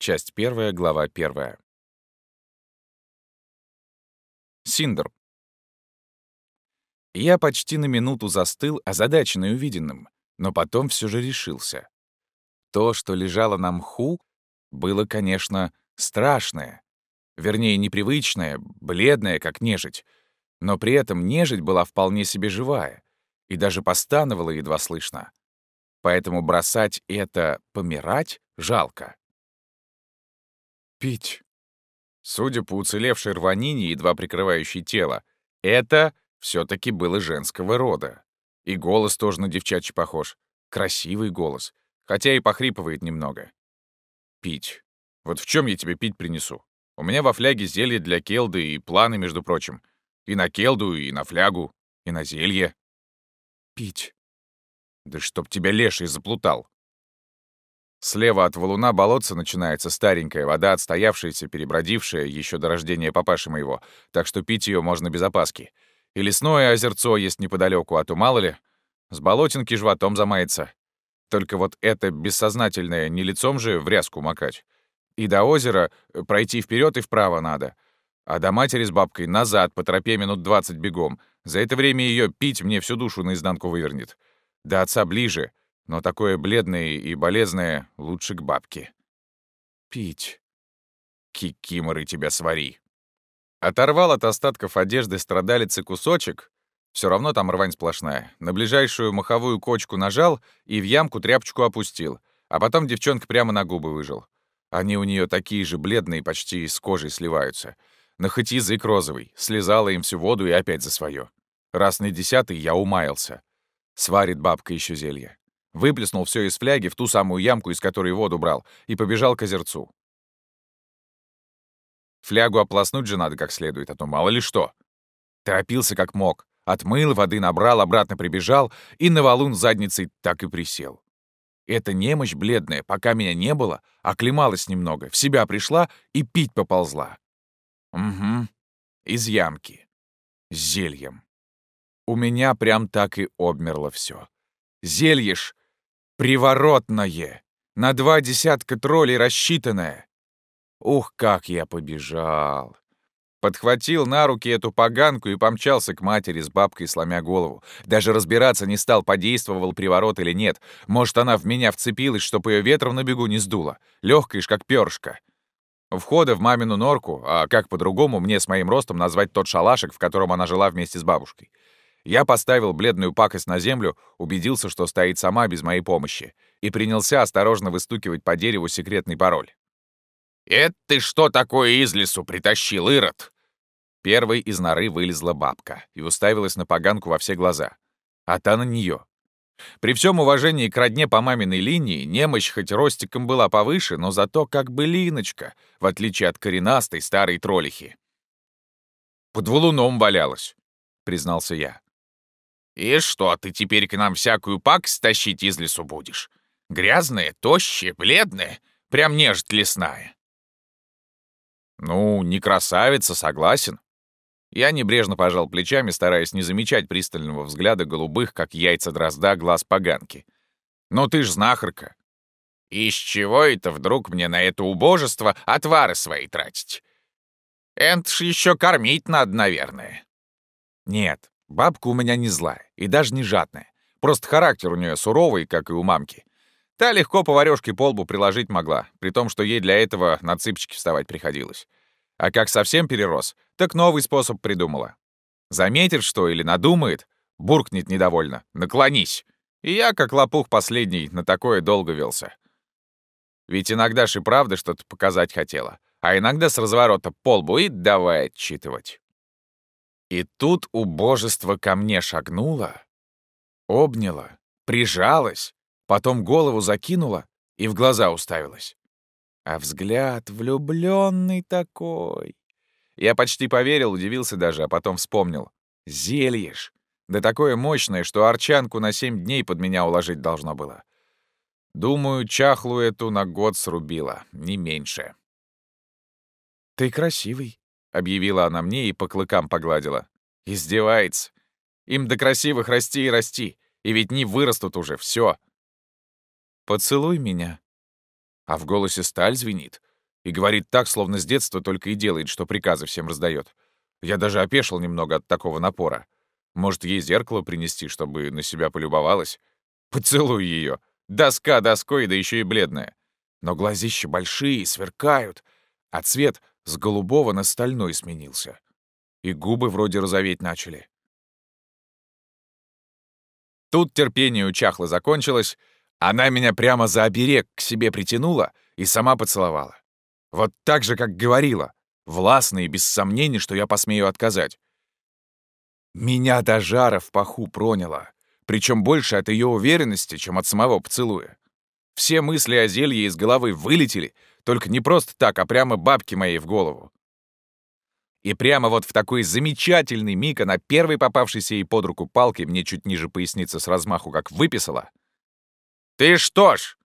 Часть первая, глава первая. Синдер. Я почти на минуту застыл, озадаченный увиденным, но потом все же решился. То, что лежало на мху, было, конечно, страшное. Вернее, непривычное, бледное, как нежить. Но при этом нежить была вполне себе живая и даже постановала едва слышно. Поэтому бросать это помирать жалко. Пить. Судя по уцелевшей рванине, едва прикрывающей тело, это все таки было женского рода. И голос тоже на девчачий похож. Красивый голос, хотя и похрипывает немного. Пить. Вот в чем я тебе пить принесу? У меня во фляге зелье для келды и планы, между прочим. И на келду, и на флягу, и на зелье. Пить. Да чтоб тебя леший заплутал. Слева от валуна болотца начинается старенькая вода, отстоявшаяся, перебродившая еще до рождения папаши моего, так что пить ее можно без опаски. И лесное озерцо есть неподалеку, а то мало ли, с болотинки животом замается. Только вот это бессознательное не лицом же в ряску макать. И до озера э, пройти вперед и вправо надо. А до матери с бабкой назад по тропе минут двадцать бегом. За это время ее пить мне всю душу наизнанку вывернет. До отца ближе, но такое бледное и болезное лучше к бабке. Пить. Кикиморы тебя свари. Оторвал от остатков одежды страдалицы кусочек, все равно там рвань сплошная, на ближайшую маховую кочку нажал и в ямку тряпочку опустил, а потом девчонка прямо на губы выжил. Они у нее такие же бледные, почти с кожей сливаются. Но хоть язык розовый, слезала им всю воду и опять за свое. Раз на десятый я умаялся. Сварит бабка еще зелье. Выплеснул все из фляги в ту самую ямку, из которой воду брал, и побежал к озерцу. Флягу ополоснуть же надо как следует, а то мало ли что. Торопился как мог. Отмыл, воды набрал, обратно прибежал и на валун задницей так и присел. Эта немощь бледная, пока меня не было, оклемалась немного, в себя пришла и пить поползла. Угу, из ямки. С зельем. У меня прям так и обмерло все. Зелье ж Приворотное! На два десятка троллей рассчитанное! Ух, как я побежал! Подхватил на руки эту поганку и помчался к матери с бабкой, сломя голову. Даже разбираться не стал, подействовал приворот или нет. Может, она в меня вцепилась, чтоб ее ветром на бегу не сдуло. Легкая ж, как перышко. Входа в мамину норку, а как по-другому мне с моим ростом назвать тот шалашик, в котором она жила вместе с бабушкой. Я поставил бледную пакость на землю, убедился, что стоит сама без моей помощи, и принялся осторожно выстукивать по дереву секретный пароль. «Это ты что такое из лесу притащил, Ирод?» Первой из норы вылезла бабка и уставилась на поганку во все глаза. А та на нее. При всем уважении к родне по маминой линии, немощь хоть ростиком была повыше, но зато как бы линочка, в отличие от коренастой старой троллихи. «Под валуном валялась», — признался я. «И что, ты теперь к нам всякую пакость тащить из лесу будешь? Грязная, тощая, бледная, прям нежить лесная». «Ну, не красавица, согласен». Я небрежно пожал плечами, стараясь не замечать пристального взгляда голубых, как яйца дрозда, глаз поганки. «Но ты ж знахарка». «Из чего это вдруг мне на это убожество отвары свои тратить? Это ж еще кормить надо, наверное». «Нет, Бабка у меня не злая и даже не жадная. Просто характер у нее суровый, как и у мамки. Та легко поварёшке по лбу приложить могла, при том, что ей для этого на цыпочки вставать приходилось. А как совсем перерос, так новый способ придумала. Заметит что или надумает, буркнет недовольно «наклонись». И я, как лопух последний, на такое долго велся. Ведь иногда ж и правда что-то показать хотела, а иногда с разворота по лбу и давай отчитывать. И тут убожество ко мне шагнуло, обняло, прижалось, потом голову закинула и в глаза уставилась. А взгляд влюбленный такой. Я почти поверил, удивился даже, а потом вспомнил. Зелье ж. Да такое мощное, что арчанку на семь дней под меня уложить должно было. Думаю, чахлу эту на год срубила, не меньше. «Ты красивый», — объявила она мне и по клыкам погладила. «Издевается. Им до красивых расти и расти, и ведь не вырастут уже, все. «Поцелуй меня». А в голосе сталь звенит. И говорит так, словно с детства только и делает, что приказы всем раздает. Я даже опешил немного от такого напора. Может, ей зеркало принести, чтобы на себя полюбовалась? Поцелуй ее. Доска доской, да еще и бледная. Но глазища большие, сверкают, а цвет с голубого на стальной сменился. И губы вроде розоветь начали. Тут терпение у чахла закончилось, она меня прямо за оберег к себе притянула и сама поцеловала. Вот так же, как говорила, властно и без сомнений, что я посмею отказать. Меня до жара в паху проняло, причем больше от ее уверенности, чем от самого поцелуя. Все мысли о зелье из головы вылетели, только не просто так, а прямо бабки моей в голову. И прямо вот в такой замечательный миг она первой попавшейся ей под руку палкой мне чуть ниже поясницы с размаху как выписала. «Ты что ж,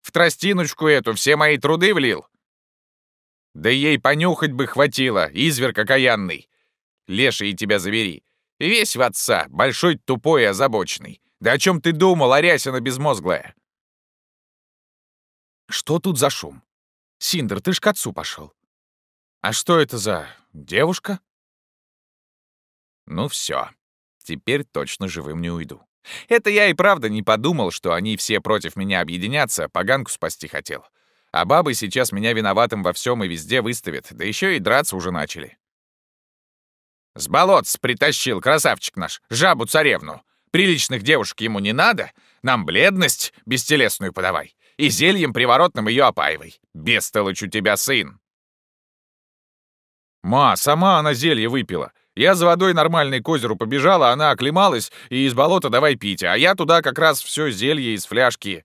в тростиночку эту все мои труды влил? Да ей понюхать бы хватило, изверг окаянный. Леший тебя завери. Весь в отца, большой, тупой и озабоченный. Да о чем ты думал, Арясина безмозглая?» «Что тут за шум? Синдер, ты ж к отцу пошел. А что это за девушка? Ну все, теперь точно живым не уйду. Это я и правда не подумал, что они все против меня объединятся, поганку спасти хотел. А бабы сейчас меня виноватым во всем и везде выставят, да еще и драться уже начали. С болот притащил красавчик наш, жабу-царевну. Приличных девушек ему не надо, нам бледность бестелесную подавай. И зельем приворотным ее опаивай. Бестолочь у тебя сын. «Ма, сама она зелье выпила. Я за водой нормальной к озеру побежала, она оклемалась и из болота давай пить, а я туда как раз все зелье из фляжки».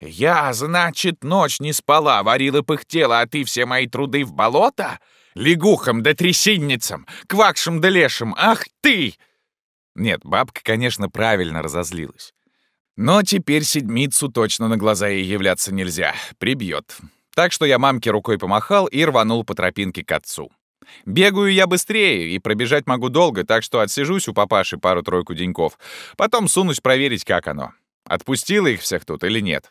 «Я, значит, ночь не спала, варила пыхтела, а ты все мои труды в болото? Лягухам да трясинницам, квакшим да лешим, ах ты!» Нет, бабка, конечно, правильно разозлилась. Но теперь седмицу точно на глаза ей являться нельзя, прибьет. Так что я мамке рукой помахал и рванул по тропинке к отцу. Бегаю я быстрее и пробежать могу долго, так что отсижусь у папаши пару-тройку деньков. Потом сунусь проверить, как оно. Отпустила их всех тут или нет.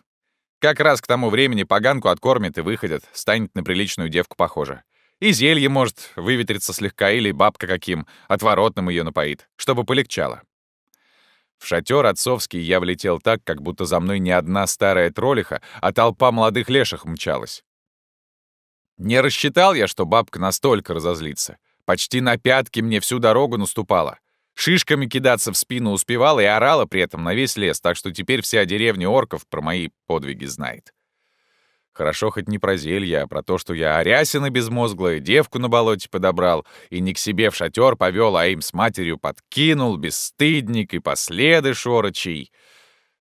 Как раз к тому времени поганку откормят и выходят, станет на приличную девку похожа. И зелье может выветриться слегка, или бабка каким, отворотным ее напоит, чтобы полегчало. В шатер отцовский я влетел так, как будто за мной не одна старая троллиха, а толпа молодых леших мчалась. Не рассчитал я, что бабка настолько разозлится. Почти на пятки мне всю дорогу наступала. Шишками кидаться в спину успевала и орала при этом на весь лес, так что теперь вся деревня орков про мои подвиги знает. Хорошо хоть не про зелье, а про то, что я Арясина безмозглая, девку на болоте подобрал, и не к себе в шатер повел, а им с матерью подкинул, бесстыдник и последы шорочий.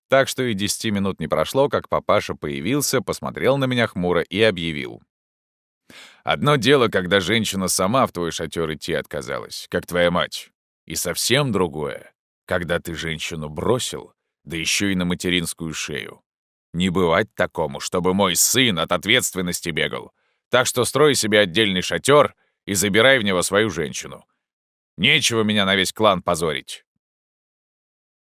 Так что и десяти минут не прошло, как папаша появился, посмотрел на меня хмуро и объявил. «Одно дело, когда женщина сама в твой шатер идти отказалась, как твоя мать. И совсем другое, когда ты женщину бросил, да еще и на материнскую шею. Не бывать такому, чтобы мой сын от ответственности бегал. Так что строй себе отдельный шатер и забирай в него свою женщину. Нечего меня на весь клан позорить.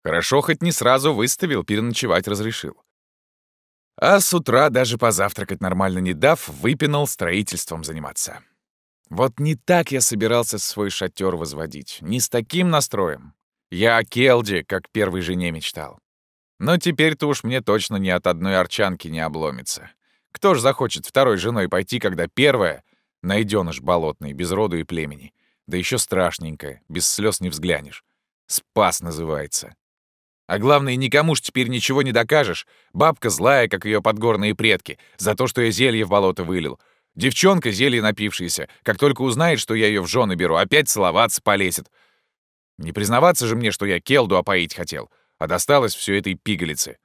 Хорошо, хоть не сразу выставил, переночевать разрешил. А с утра, даже позавтракать нормально не дав, выпинал строительством заниматься. Вот не так я собирался свой шатер возводить, не с таким настроем. Я о Келде, как первой жене мечтал. Но теперь-то уж мне точно ни от одной арчанки не обломится. Кто ж захочет второй женой пойти, когда первая — найденыш болотный, без роду и племени, да еще страшненькая, без слез не взглянешь. Спас называется. А главное, никому ж теперь ничего не докажешь. Бабка злая, как ее подгорные предки, за то, что я зелье в болото вылил. Девчонка, зелье напившаяся, как только узнает, что я ее в жены беру, опять целоваться полезет. Не признаваться же мне, что я келду опоить хотел а досталось все этой пигалице.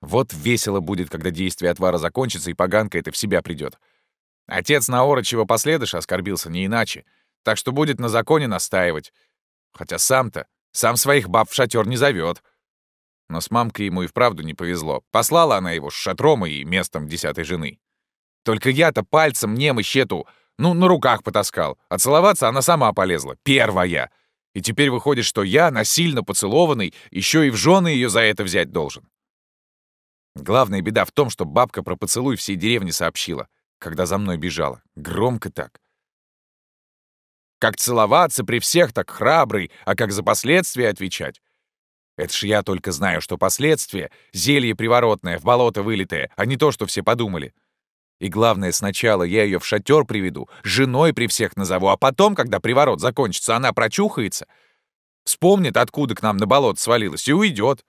Вот весело будет, когда действие отвара закончится, и поганка это в себя придет. Отец на Орочева последыш оскорбился не иначе, так что будет на законе настаивать. Хотя сам-то, сам своих баб в шатер не зовет. Но с мамкой ему и вправду не повезло. Послала она его с шатром и местом десятой жены. Только я-то пальцем немощь эту, ну, на руках потаскал, а целоваться она сама полезла, первая — и теперь выходит, что я, насильно поцелованный, еще и в жены ее за это взять должен. Главная беда в том, что бабка про поцелуй всей деревне сообщила. когда за мной бежала. Громко так. Как целоваться при всех так храбрый, а как за последствия отвечать? Это ж я только знаю, что последствия — зелье приворотное, в болото вылитое, а не то, что все подумали. И главное, сначала я ее в шатер приведу, женой при всех назову, а потом, когда приворот закончится, она прочухается, вспомнит, откуда к нам на болото свалилась, и уйдет.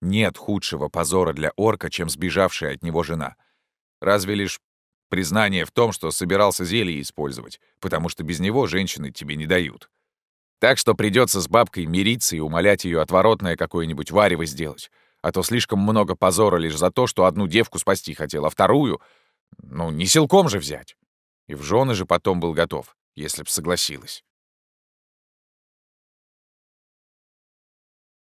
Нет худшего позора для орка, чем сбежавшая от него жена. Разве лишь Признание в том, что собирался зелье использовать, потому что без него женщины тебе не дают. Так что придется с бабкой мириться и умолять ее отворотное какое-нибудь варево сделать. А то слишком много позора лишь за то, что одну девку спасти хотел, а вторую... Ну, не силком же взять. И в жены же потом был готов, если б согласилась.